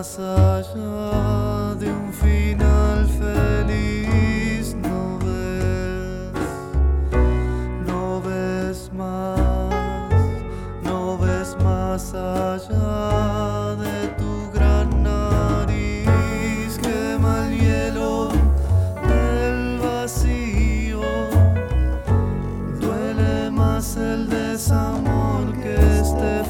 más allá de un final feliz. No ves, no ves más, no ves más allá de tu gran nariz. Quema el hielo del vacío, duele más el desamor que este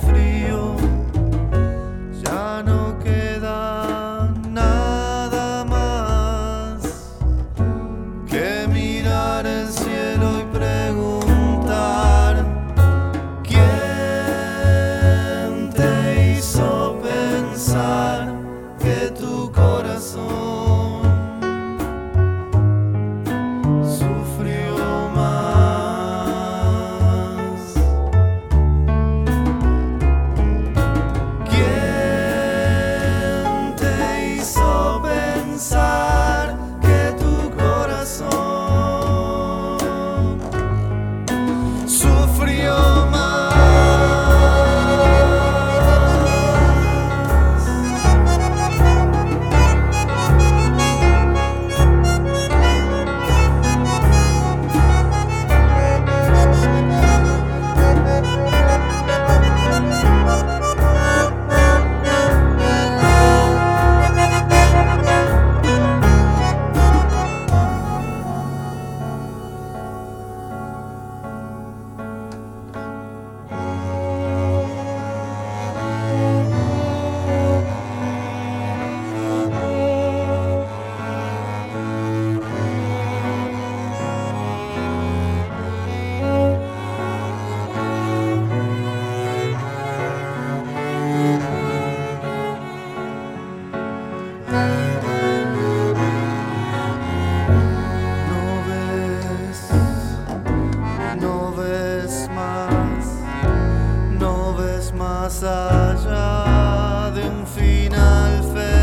que tu coração. No ves, no ves más, no ves más allá de un final feliz.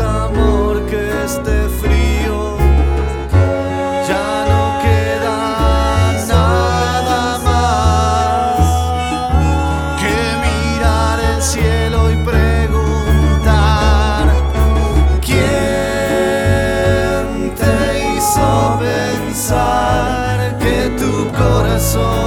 amor que este frío. Ya no queda nada más que mirar el cielo y preguntar quién te hizo pensar que tu corazón